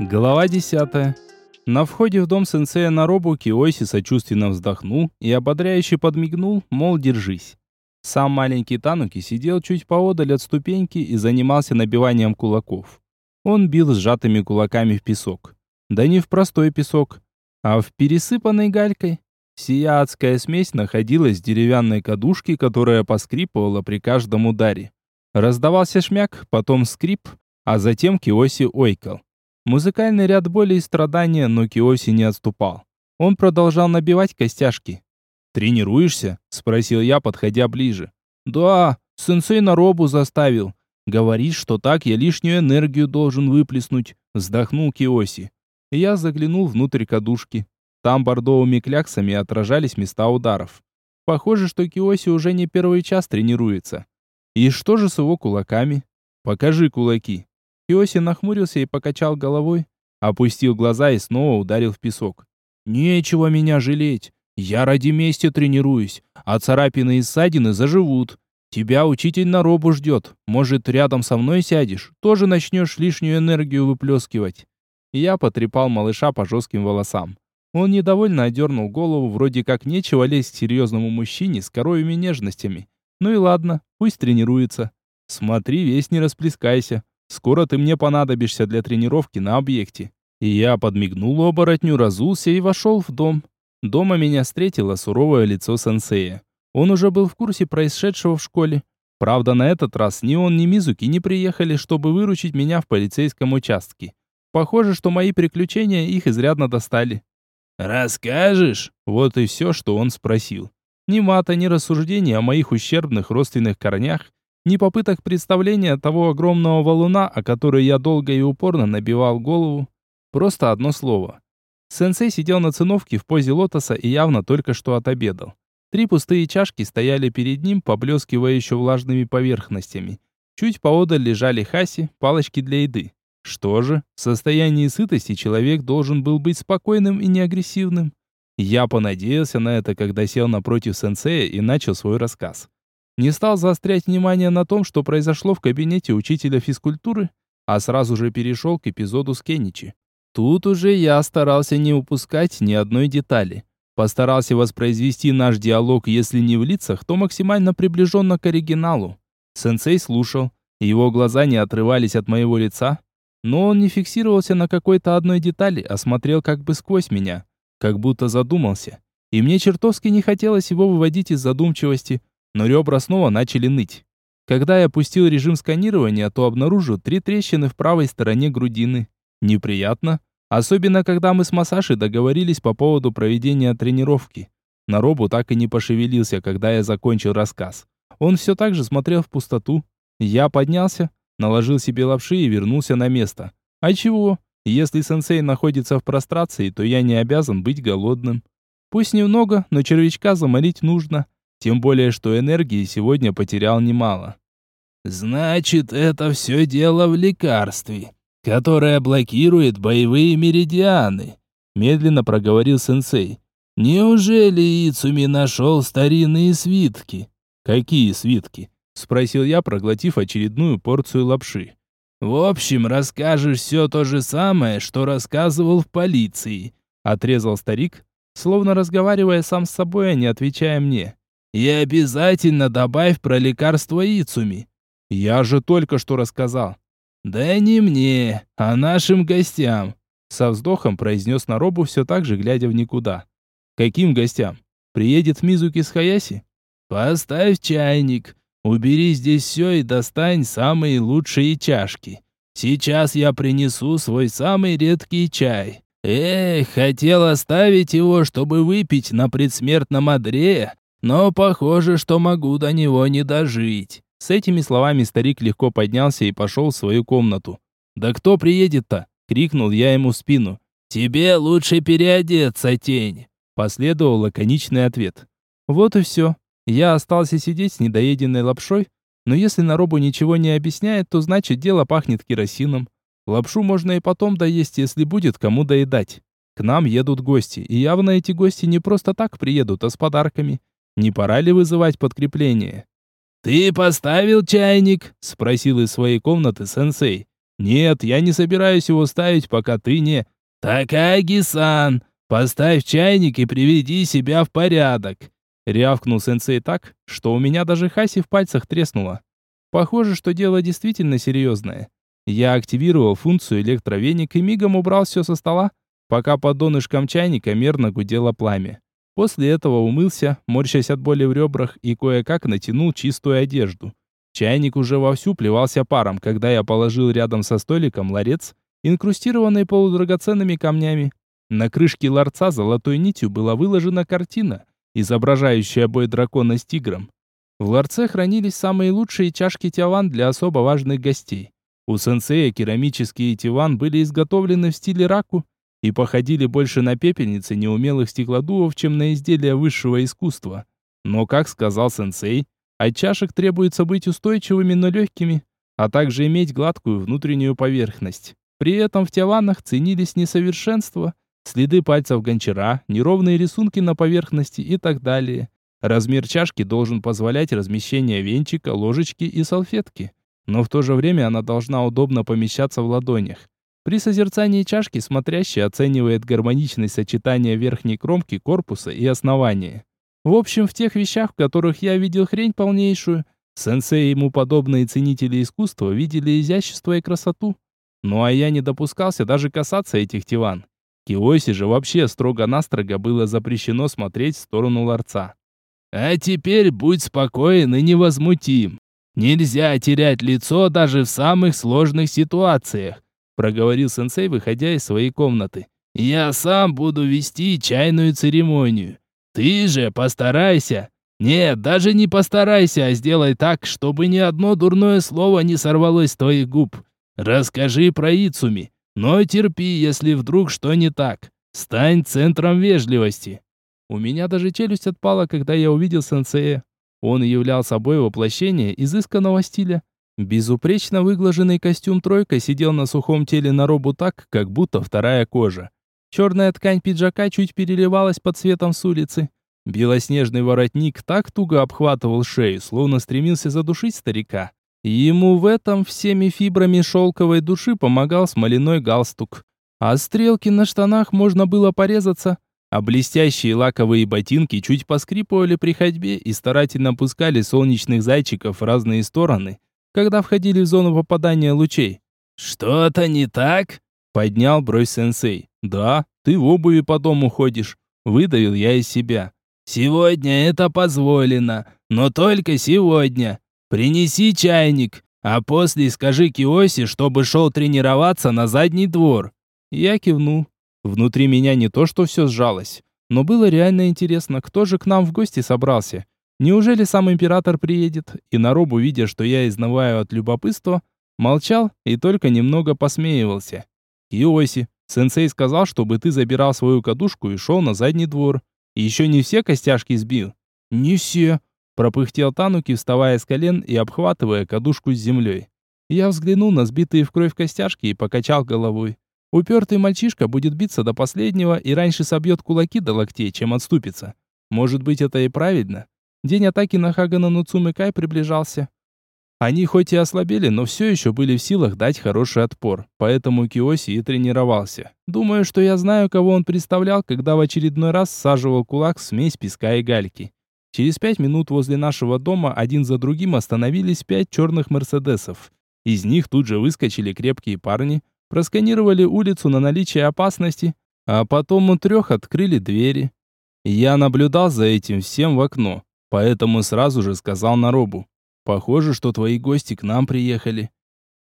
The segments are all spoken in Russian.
Глава 10. На входе в дом сенсея Наробу Киоси сочувственно вздохнул и ободряюще подмигнул, мол, держись. Сам маленький Тануки сидел чуть поодаль от ступеньки и занимался набиванием кулаков. Он бил сжатыми кулаками в песок. Да не в простой песок, а в пересыпанной галькой. Сия адская смесь находилась в деревянной кадушке, которая поскрипывала при каждом ударе. Раздавался шмяк, потом скрип, а затем Киоси ойкал. Музыкальный ряд боли и страдания, но Киоси не отступал. Он продолжал набивать костяшки. «Тренируешься?» – спросил я, подходя ближе. «Да, сенсей на робу заставил. Говорит, что так я лишнюю энергию должен выплеснуть», – вздохнул Киоси. Я заглянул внутрь кадушки. Там бордовыми кляксами отражались места ударов. Похоже, что Киоси уже не первый час тренируется. И что же с его кулаками? Покажи кулаки. Киоси нахмурился и покачал головой, опустил глаза и снова ударил в песок. «Нечего меня жалеть. Я ради мести тренируюсь, а царапины и ссадины заживут. Тебя учитель на робу ждет. Может, рядом со мной сядешь, тоже начнешь лишнюю энергию выплескивать». Я потрепал малыша по жестким волосам. Он недовольно одернул голову, вроде как нечего лезть к серьезному мужчине с коровьими нежностями. Ну и ладно, пусть тренируется. Смотри, весь не расплескайся. Скоро ты мне понадобишься для тренировки на объекте». И я подмигнул оборотню, разулся и вошел в дом. Дома меня встретило суровое лицо сенсея. Он уже был в курсе происшедшего в школе. Правда, на этот раз ни он, ни Мизуки не приехали, чтобы выручить меня в полицейском участке. Похоже, что мои приключения их изрядно достали. «Расскажешь?» Вот и все, что он спросил. Ни мата, ни рассуждений о моих ущербных родственных корнях ни попыток представления того огромного валуна, о который я долго и упорно набивал голову. Просто одно слово. Сенсей сидел на циновке в позе лотоса и явно только что отобедал. Три пустые чашки стояли перед ним, поблескивая еще влажными поверхностями. Чуть поодаль лежали хаси, палочки для еды. Что же, в состоянии сытости человек должен был быть спокойным и неагрессивным. Я понадеялся на это, когда сел напротив сенсея и начал свой рассказ. Не стал заострять внимание на том, что произошло в кабинете учителя физкультуры, а сразу же перешел к эпизоду с Кеничи. Тут уже я старался не упускать ни одной детали. Постарался воспроизвести наш диалог, если не в лицах, то максимально приближенно к оригиналу. Сенсей слушал, его глаза не отрывались от моего лица, но он не фиксировался на какой-то одной детали, а смотрел как бы сквозь меня, как будто задумался. И мне чертовски не хотелось его выводить из задумчивости, но ребра снова начали ныть. Когда я опустил режим сканирования, то обнаружил три трещины в правой стороне грудины. Неприятно, особенно когда мы с Масашей договорились по поводу проведения тренировки. Наробу так и не пошевелился, когда я закончил рассказ. Он все так же смотрел в пустоту. Я поднялся, наложил себе лапши и вернулся на место. А чего? Если сенсей находится в прострации, то я не обязан быть голодным. Пусть немного, но червячка заморить нужно. Тем более, что энергии сегодня потерял немало. «Значит, это все дело в лекарстве, которое блокирует боевые меридианы», медленно проговорил сенсей. «Неужели Ицуми нашел старинные свитки?» «Какие свитки?» спросил я, проглотив очередную порцию лапши. «В общем, расскажешь все то же самое, что рассказывал в полиции», отрезал старик, словно разговаривая сам с собой, а не отвечая мне. И обязательно добавь про лекарство Ицуми. Я же только что рассказал. Да не мне, а нашим гостям. Со вздохом произнес Наробу все так же, глядя в никуда. Каким гостям? Приедет Мизуки с Хаяси? Поставь чайник. Убери здесь все и достань самые лучшие чашки. Сейчас я принесу свой самый редкий чай. Эх, хотел оставить его, чтобы выпить на предсмертном одре, но похоже, что могу до него не дожить. С этими словами старик легко поднялся и пошел в свою комнату. «Да кто приедет-то?» — крикнул я ему в спину. «Тебе лучше переодеться, тень!» Последовал лаконичный ответ. Вот и все. Я остался сидеть с недоеденной лапшой, но если на робу ничего не объясняет, то значит дело пахнет керосином. Лапшу можно и потом доесть, если будет кому доедать. К нам едут гости, и явно эти гости не просто так приедут, а с подарками. Не пора ли вызывать подкрепление? «Ты поставил чайник?» — спросил из своей комнаты сенсей. Нет, я не собираюсь его ставить, пока ты не... Такаги-сан, поставь чайник и приведи себя в порядок. Рявкнул сенсей так, что у меня даже хаси в пальцах треснула. Похоже, что дело действительно серьезное. Я активировал функцию электровеник и мигом убрал все со стола, пока под донышком чайника мерно гудело пламя. После этого умылся, морщась от боли в ребрах, и кое-как натянул чистую одежду. Чайник уже вовсю плевался паром, когда я положил рядом со столиком ларец, инкрустированный полудрагоценными камнями. На крышке ларца золотой нитью была выложена картина, изображающая бой дракона с тигром. В ларце хранились самые лучшие чашки тяван для особо важных гостей. У сенсея керамические тиван были изготовлены в стиле раку и походили больше на пепельницы неумелых стеклодувов, чем на изделия высшего искусства. Но, как сказал сенсей, от чашек требуется быть устойчивыми, но легкими, а также иметь гладкую внутреннюю поверхность. При этом в тяванах ценились несовершенства, следы пальцев гончара, неровные рисунки на поверхности и так далее. Размер чашки должен позволять размещение венчика, ложечки и салфетки, но в то же время она должна удобно помещаться в ладонях. При созерцании чашки смотрящий оценивает гармоничность сочетания верхней кромки, корпуса и основания. В общем, в тех вещах, в которых я видел хрень полнейшую, сенсей и ему подобные ценители искусства видели изящество и красоту. Ну а я не допускался даже касаться этих тиван. Киоси же вообще строго-настрого было запрещено смотреть в сторону ларца. «А теперь будь спокоен и невозмутим. Нельзя терять лицо даже в самых сложных ситуациях», проговорил сенсей, выходя из своей комнаты. «Я сам буду вести чайную церемонию. Ты же постарайся. Нет, даже не постарайся, а сделай так, чтобы ни одно дурное слово не сорвалось с твоих губ. Расскажи про Ицуми, но терпи, если вдруг что не так. Стань центром вежливости. У меня даже челюсть отпала, когда я увидел сенсея. Он являл собой воплощение изысканного стиля. Безупречно выглаженный костюм тройка сидел на сухом теле на робу так, как будто вторая кожа. Черная ткань пиджака чуть переливалась под светом с улицы. Белоснежный воротник так туго обхватывал шею, словно стремился задушить старика. Ему в этом всеми фибрами шелковой души помогал смоляной галстук. А стрелки на штанах можно было порезаться, а блестящие лаковые ботинки чуть поскрипывали при ходьбе и старательно пускали солнечных зайчиков в разные стороны, когда входили в зону попадания лучей. «Что-то не так?» — поднял бровь сенсей. «Да, ты в обуви по дому ходишь», — выдавил я из себя. «Сегодня это позволено, но только сегодня. Принеси чайник, а после скажи Киоси, чтобы шел тренироваться на задний двор». Я кивнул. Внутри меня не то что все сжалось, но было реально интересно, кто же к нам в гости собрался. Неужели сам император приедет? И Наробу, видя, что я изнываю от любопытства, молчал и только немного посмеивался. «Киоси, Сенсей сказал, чтобы ты забирал свою кадушку и шел на задний двор. Еще не все костяшки сбил. Не все, пропыхтел Тануки, вставая с колен и обхватывая кадушку с землей. Я взглянул на сбитые в кровь костяшки и покачал головой. Упертый мальчишка будет биться до последнего и раньше собьет кулаки до локтей, чем отступится. Может быть, это и правильно. День атаки на Хагана Нуцумы Кай приближался. Они хоть и ослабели, но все еще были в силах дать хороший отпор, поэтому Киоси и тренировался. Думаю, что я знаю, кого он представлял, когда в очередной раз саживал кулак в смесь песка и гальки. Через пять минут возле нашего дома один за другим остановились пять черных мерседесов. Из них тут же выскочили крепкие парни, просканировали улицу на наличие опасности, а потом у трех открыли двери. Я наблюдал за этим всем в окно, поэтому сразу же сказал Наробу. Похоже, что твои гости к нам приехали.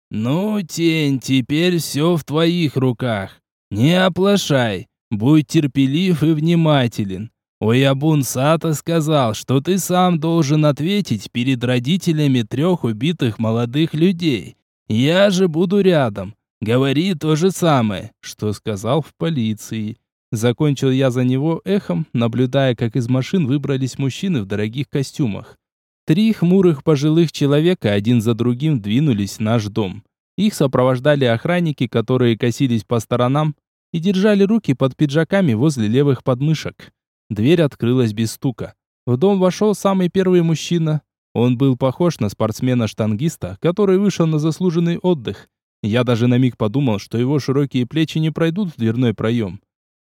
Ну, тень, теперь все в твоих руках. Не оплошай, будь терпелив и внимателен. Оябун Сата сказал, что ты сам должен ответить перед родителями трех убитых молодых людей. Я же буду рядом. Говори то же самое, что сказал в полиции. Закончил я за него эхом, наблюдая, как из машин выбрались мужчины в дорогих костюмах. Три хмурых пожилых человека один за другим двинулись в наш дом. Их сопровождали охранники, которые косились по сторонам и держали руки под пиджаками возле левых подмышек. Дверь открылась без стука. В дом вошел самый первый мужчина. Он был похож на спортсмена-штангиста, который вышел на заслуженный отдых. Я даже на миг подумал, что его широкие плечи не пройдут в дверной проем.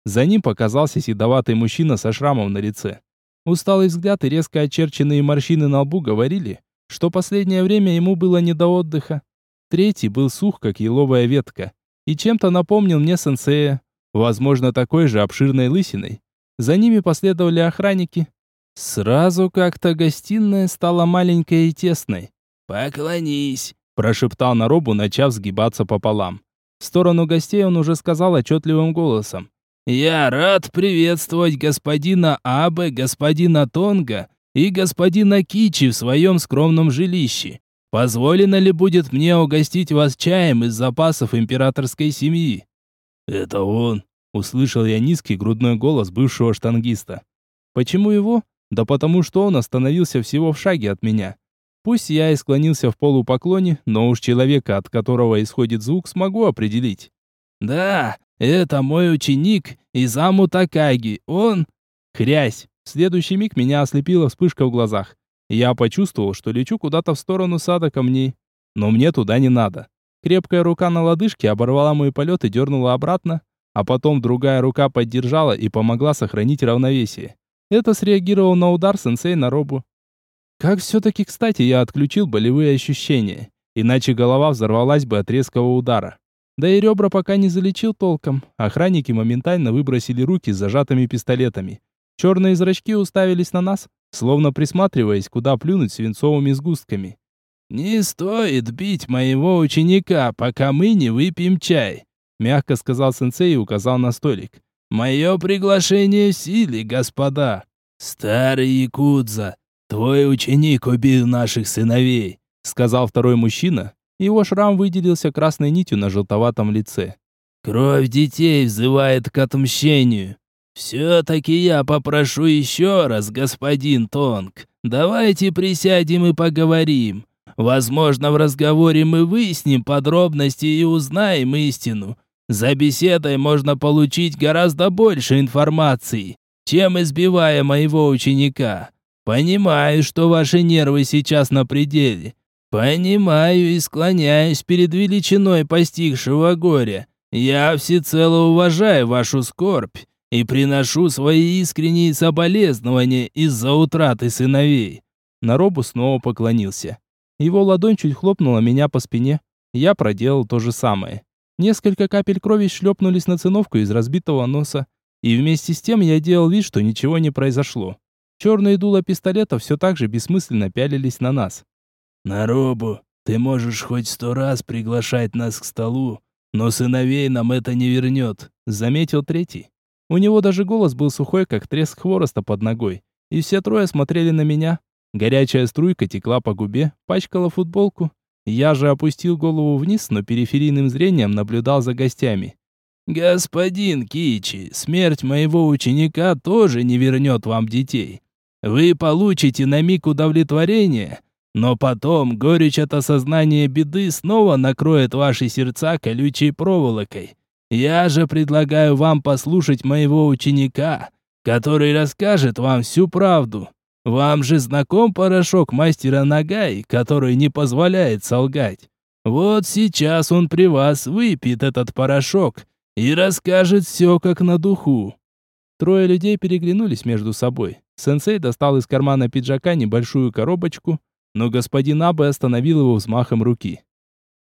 За ним показался седоватый мужчина со шрамом на лице. Усталый взгляд и резко очерченные морщины на лбу говорили, что последнее время ему было не до отдыха. Третий был сух, как еловая ветка, и чем-то напомнил мне сенсея, возможно, такой же обширной лысиной. За ними последовали охранники. Сразу как-то гостиная стала маленькой и тесной. «Поклонись!» – прошептал Наробу, начав сгибаться пополам. В сторону гостей он уже сказал отчетливым голосом. «Я рад приветствовать господина Абе, господина Тонга и господина Кичи в своем скромном жилище. Позволено ли будет мне угостить вас чаем из запасов императорской семьи?» «Это он!» – услышал я низкий грудной голос бывшего штангиста. «Почему его? Да потому что он остановился всего в шаге от меня. Пусть я и склонился в полупоклоне, но уж человека, от которого исходит звук, смогу определить». «Да, это мой ученик Изаму Такаги. Он...» Хрясь! В следующий миг меня ослепила вспышка в глазах. Я почувствовал, что лечу куда-то в сторону сада камней. Но мне туда не надо. Крепкая рука на лодыжке оборвала мой полет и дернула обратно, а потом другая рука поддержала и помогла сохранить равновесие. Это среагировал на удар сенсей на робу. Как все-таки, кстати, я отключил болевые ощущения, иначе голова взорвалась бы от резкого удара. Да и ребра пока не залечил толком. Охранники моментально выбросили руки с зажатыми пистолетами. Черные зрачки уставились на нас, словно присматриваясь, куда плюнуть свинцовыми сгустками. «Не стоит бить моего ученика, пока мы не выпьем чай», мягко сказал сенсей и указал на столик. «Мое приглашение в силе, господа». «Старый Якудза, твой ученик убил наших сыновей», сказал второй мужчина. Его шрам выделился красной нитью на желтоватом лице. «Кровь детей взывает к отмщению. «Все-таки я попрошу еще раз, господин Тонг, давайте присядем и поговорим. Возможно, в разговоре мы выясним подробности и узнаем истину. За беседой можно получить гораздо больше информации, чем избивая моего ученика. Понимаю, что ваши нервы сейчас на пределе. Понимаю и склоняюсь перед величиной постигшего горя. Я всецело уважаю вашу скорбь и приношу свои искренние соболезнования из-за утраты сыновей». Наробу снова поклонился. Его ладонь чуть хлопнула меня по спине. Я проделал то же самое. Несколько капель крови шлепнулись на циновку из разбитого носа. И вместе с тем я делал вид, что ничего не произошло. Черные дула пистолета все так же бессмысленно пялились на нас. «Наробу, ты можешь хоть сто раз приглашать нас к столу, но сыновей нам это не вернет», — заметил третий. У него даже голос был сухой, как треск хвороста под ногой. И все трое смотрели на меня. Горячая струйка текла по губе, пачкала футболку. Я же опустил голову вниз, но периферийным зрением наблюдал за гостями. «Господин Кичи, смерть моего ученика тоже не вернет вам детей. Вы получите на миг удовлетворение, но потом горечь от осознания беды снова накроет ваши сердца колючей проволокой. Я же предлагаю вам послушать моего ученика, который расскажет вам всю правду. Вам же знаком порошок мастера Нагай, который не позволяет солгать. Вот сейчас он при вас выпьет этот порошок и расскажет все как на духу». Трое людей переглянулись между собой. Сенсей достал из кармана пиджака небольшую коробочку, но господин Абе остановил его взмахом руки.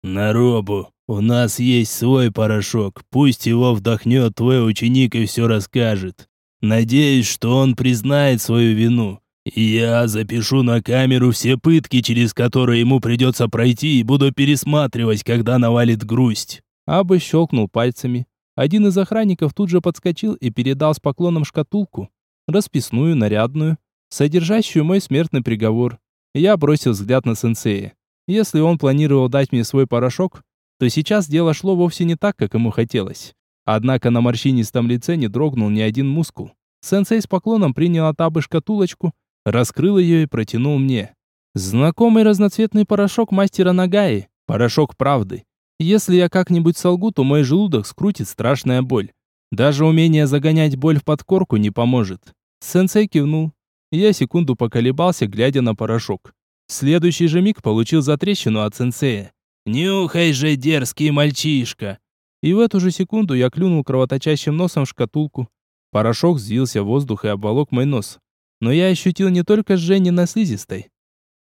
«Наробу, у нас есть свой порошок, пусть его вдохнет твой ученик и все расскажет. Надеюсь, что он признает свою вину. Я запишу на камеру все пытки, через которые ему придется пройти, и буду пересматривать, когда навалит грусть». Абы щелкнул пальцами. Один из охранников тут же подскочил и передал с поклоном шкатулку, расписную, нарядную, содержащую мой смертный приговор. Я бросил взгляд на сенсея. Если он планировал дать мне свой порошок, то сейчас дело шло вовсе не так, как ему хотелось. Однако на морщинистом лице не дрогнул ни один мускул. Сенсей с поклоном принял от Абы шкатулочку, раскрыл ее и протянул мне. Знакомый разноцветный порошок мастера Нагаи, порошок правды. Если я как-нибудь солгу, то мой желудок скрутит страшная боль. Даже умение загонять боль в подкорку не поможет. Сенсей кивнул. Я секунду поколебался, глядя на порошок. В следующий же миг получил затрещину от сенсея. Нюхай же, дерзкий мальчишка!» И в эту же секунду я клюнул кровоточащим носом в шкатулку. Порошок взвился в воздух и обволок мой нос. Но я ощутил не только жжение на слизистой.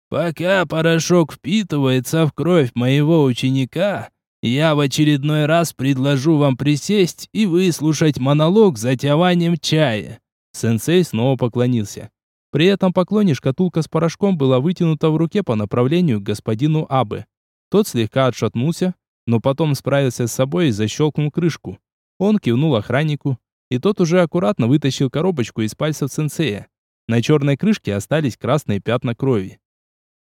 «Пока порошок впитывается в кровь моего ученика, я в очередной раз предложу вам присесть и выслушать монолог за тяванием чая». Сенсей снова поклонился. При этом поклоне шкатулка с порошком была вытянута в руке по направлению к господину Абы. Тот слегка отшатнулся, но потом справился с собой и защелкнул крышку. Он кивнул охраннику, и тот уже аккуратно вытащил коробочку из пальцев сенсея. На черной крышке остались красные пятна крови.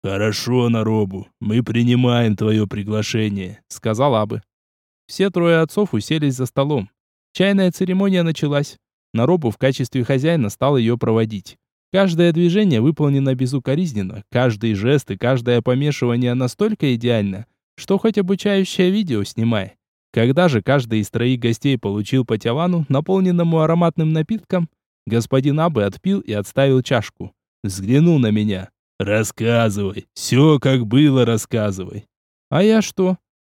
«Хорошо, Наробу, мы принимаем твое приглашение», — сказал Абы. Все трое отцов уселись за столом. Чайная церемония началась. Наробу в качестве хозяина стал ее проводить. Каждое движение выполнено безукоризненно, каждый жест и каждое помешивание настолько идеально, что хоть обучающее видео снимай. Когда же каждый из троих гостей получил по тявану, наполненному ароматным напитком, господин Абы отпил и отставил чашку. Взглянул на меня. Рассказывай. Все как было, рассказывай. А я что?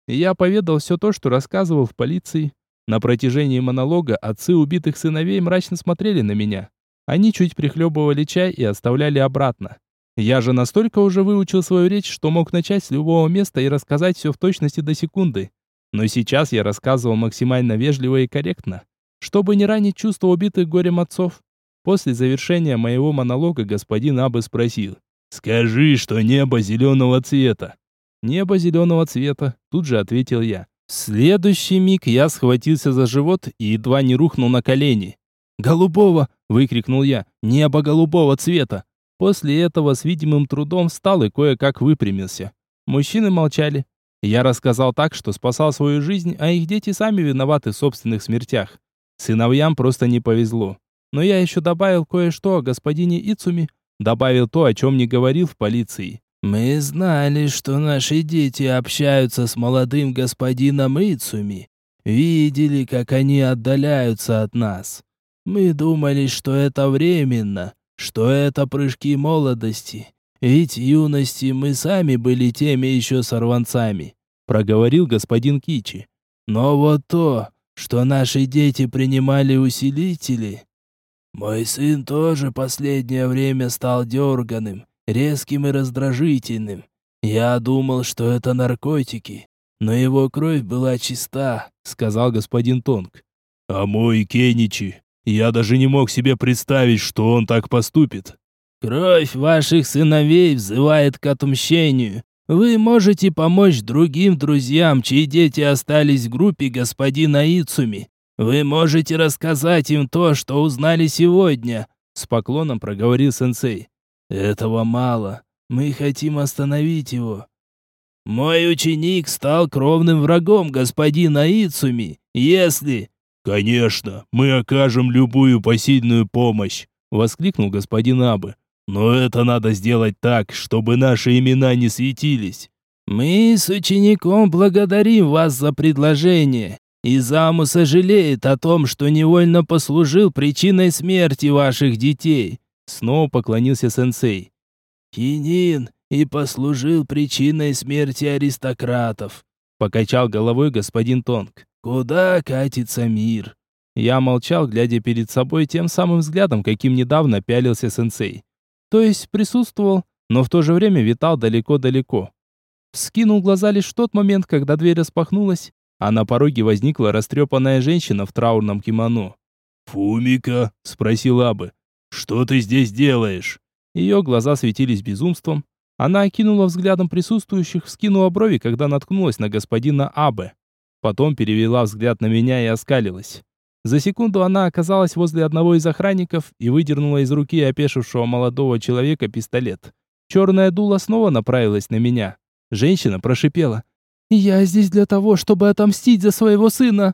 Я поведал все то, что рассказывал в полиции. На протяжении монолога отцы убитых сыновей мрачно смотрели на меня. Они чуть прихлебывали чай и оставляли обратно. Я же настолько уже выучил свою речь, что мог начать с любого места и рассказать все в точности до секунды. Но сейчас я рассказывал максимально вежливо и корректно, чтобы не ранить чувства убитых горем отцов. После завершения моего монолога господин Абы спросил, Скажи, что небо зеленого цвета. Небо зеленого цвета, тут же ответил я. В следующий миг я схватился за живот и едва не рухнул на колени. «Голубого!» – выкрикнул я. «Небо голубого цвета!» После этого с видимым трудом встал и кое-как выпрямился. Мужчины молчали. Я рассказал так, что спасал свою жизнь, а их дети сами виноваты в собственных смертях. Сыновьям просто не повезло. Но я еще добавил кое-что о господине Ицуми, Добавил то, о чем не говорил в полиции. «Мы знали, что наши дети общаются с молодым господином Ицуми. Видели, как они отдаляются от нас. Мы думали, что это временно, что это прыжки молодости. Ведь юности мы сами были теми еще сорванцами», — проговорил господин Кичи. «Но вот то, что наши дети принимали усилители, мой сын тоже последнее время стал дерганым, резким и раздражительным. Я думал, что это наркотики, но его кровь была чиста, сказал господин Тонг. А мой Кеничи, я даже не мог себе представить, что он так поступит. Кровь ваших сыновей взывает к отмщению. Вы можете помочь другим друзьям, чьи дети остались в группе господина Ицуми. Вы можете рассказать им то, что узнали сегодня, с поклоном проговорил сенсей. Этого мало. Мы хотим остановить его. Мой ученик стал кровным врагом господина Ицуми. Если Конечно, мы окажем любую посильную помощь, воскликнул господин Абы. Но это надо сделать так, чтобы наши имена не светились. Мы с учеником благодарим вас за предложение. И заму сожалеет о том, что невольно послужил причиной смерти ваших детей. Снова поклонился сенсей. Кинин и послужил причиной смерти аристократов. Покачал головой господин Тонг. Куда катится мир? Я молчал, глядя перед собой тем самым взглядом, каким недавно пялился сенсей. То есть присутствовал, но в то же время витал далеко-далеко. Вскинул глаза лишь в тот момент, когда дверь распахнулась, а на пороге возникла растрепанная женщина в траурном кимоно. «Фумика?» – спросил Абы. «Что ты здесь делаешь?» Ее глаза светились безумством. Она окинула взглядом присутствующих, вскинула брови, когда наткнулась на господина Абе. Потом перевела взгляд на меня и оскалилась. За секунду она оказалась возле одного из охранников и выдернула из руки опешившего молодого человека пистолет. Черная дула снова направилась на меня. Женщина прошипела. «Я здесь для того, чтобы отомстить за своего сына!»